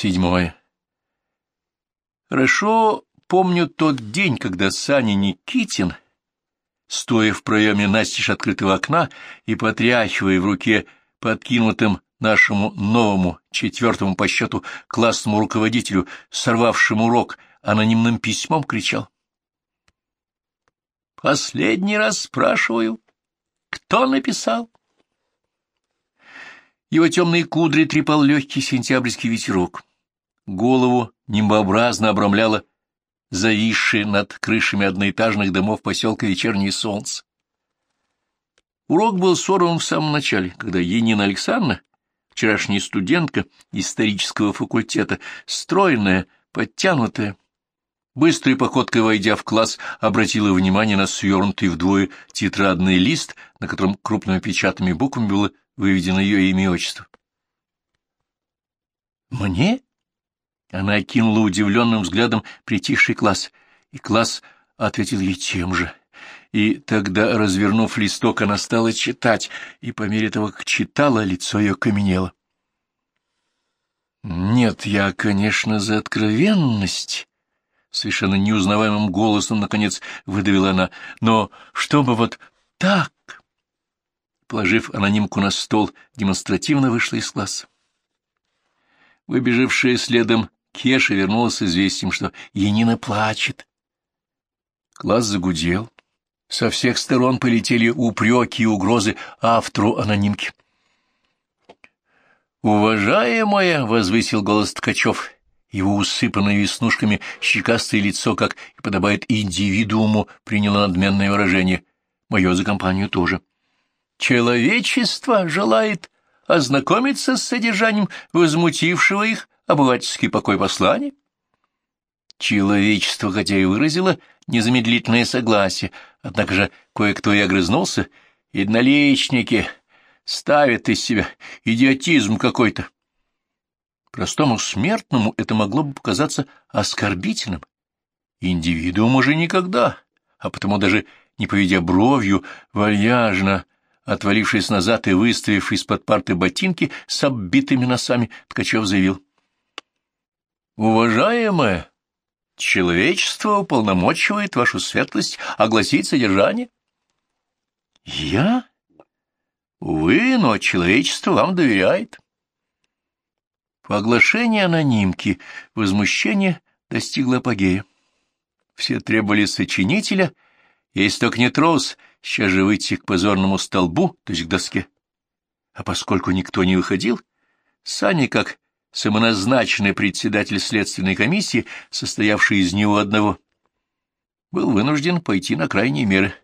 Седьмое. Хорошо помню тот день, когда Саня Никитин, стоя в проеме настежь открытого окна и потряхивая в руке подкинутым нашему новому, четвертому по счету классному руководителю, сорвавшему урок, анонимным письмом кричал. «Последний раз спрашиваю, кто написал?» Его темные кудри трепал легкий сентябрьский ветерок. Голову нимбообразно обрамляло зависшее над крышами одноэтажных домов поселка вечернее солнце. Урок был сорван в самом начале, когда Енина Александровна, вчерашняя студентка исторического факультета, стройная, подтянутая, быстрой походкой войдя в класс, обратила внимание на свернутый вдвое тетрадный лист, на котором крупными печатными буквами было выведено ее имя и отчество. «Мне?» Она окинула удивленным взглядом притихший класс, и класс ответил ей тем же. И тогда, развернув листок, она стала читать, и по мере того, как читала, лицо ее каменело. «Нет, я, конечно, за откровенность», — совершенно неузнаваемым голосом, наконец, выдавила она, — «но чтобы вот так...» Положив анонимку на стол, демонстративно вышла из класса. Выбежавшая следом Кеша вернулась с известием, что Янина плачет. Класс загудел. Со всех сторон полетели упреки и угрозы автору анонимки. «Уважаемая!» — возвысил голос Ткачев. Его усыпанное веснушками щекастое лицо, как и подобает индивидууму, приняло надменное выражение. Мое за компанию тоже. Человечество желает ознакомиться с содержанием возмутившего их обывательский покой послания. Человечество, хотя и выразило незамедлительное согласие, однако же кое-кто и огрызнулся, едноличники ставят из себя идиотизм какой-то. Простому смертному это могло бы показаться оскорбительным. Индивидуум уже никогда, а потому даже не поведя бровью, вальяжно Отвалившись назад и выставив из-под парты ботинки с оббитыми носами, Ткачев заявил. «Уважаемая, человечество уполномочивает вашу светлость огласить содержание». «Я? Увы, но человечество вам доверяет». По оглашении анонимки возмущение достигло апогея. Все требовали сочинителя, если только не трос — сейчас же выйти к позорному столбу, то есть к доске. А поскольку никто не выходил, Саня, как самоназначенный председатель следственной комиссии, состоявший из него одного, был вынужден пойти на крайние меры.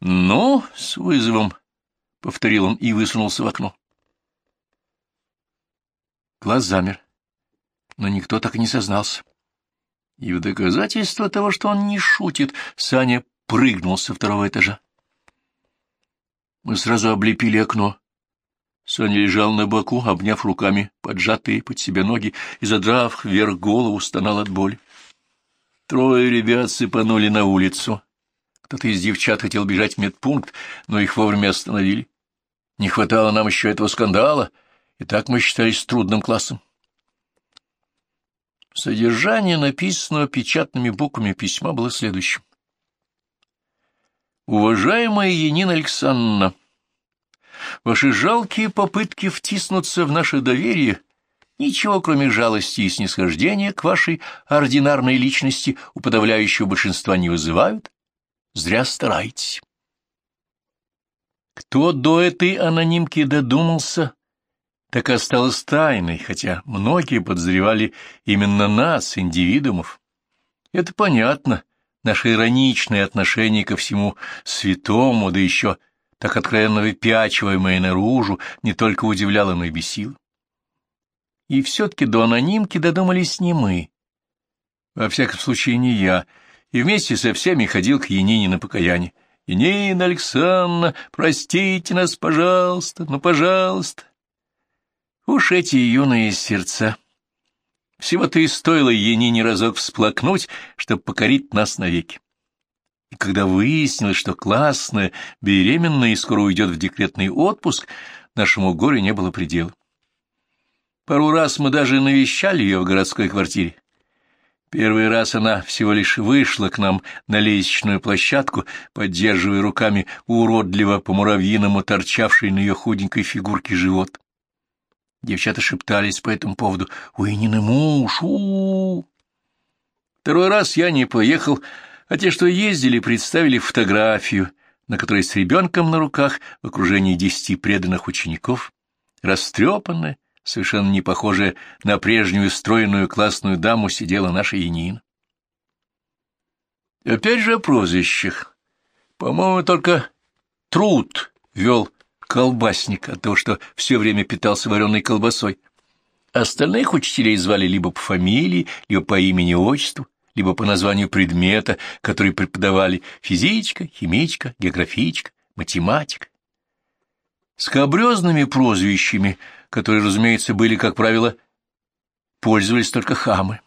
«Ну, с вызовом», — повторил он и высунулся в окно. Глаз замер, но никто так и не сознался. И в доказательство того, что он не шутит, Саня прыгнул со второго этажа. Мы сразу облепили окно. Соня лежал на боку, обняв руками поджатые под себя ноги и, задрав вверх голову, стонал от боли. Трое ребят сыпанули на улицу. Кто-то из девчат хотел бежать в медпункт, но их вовремя остановили. Не хватало нам еще этого скандала, и так мы считались трудным классом. Содержание написанного печатными буквами письма было следующим. Уважаемая Енина Александровна, ваши жалкие попытки втиснуться в наше доверие ничего, кроме жалости и снисхождения к вашей ординарной личности у подавляющего большинства не вызывают. Зря стараетесь. Кто до этой анонимки додумался, так осталось тайной, хотя многие подозревали именно нас, индивидуумов. Это понятно, — наше ироничное отношение ко всему святому, да еще так откровенно выпячиваемое наружу, не только удивляло, но и бесило. И все-таки до анонимки додумались не мы. Во всяком случае, не я, и вместе со всеми ходил к Янине на покаяние. «Янина Александровна, простите нас, пожалуйста, ну, пожалуйста». Уж эти юные сердца всего-то и стоило Енине разок всплакнуть, чтобы покорить нас навеки. И когда выяснилось, что классная, беременная и скоро уйдет в декретный отпуск, нашему горю не было предела. Пару раз мы даже навещали ее в городской квартире. Первый раз она всего лишь вышла к нам на лестничную площадку, поддерживая руками уродливо по-муравьиному торчавший на ее худенькой фигурке живот. Девчата шептались по этому поводу. «Уинин муж! у, -у, -у Второй раз я не поехал, а те, что ездили, представили фотографию, на которой с ребенком на руках в окружении десяти преданных учеников, растрепанная, совершенно не похожая на прежнюю стройную классную даму, сидела наша Янина. Опять же о прозвищах. По-моему, только труд вел колбасник от того, что все время питался вареной колбасой. Остальных учителей звали либо по фамилии, либо по имени-отчеству, либо по названию предмета, который преподавали физичка, химичка, географичка, математика. Скобрезными прозвищами, которые, разумеется, были, как правило, пользовались только хамы.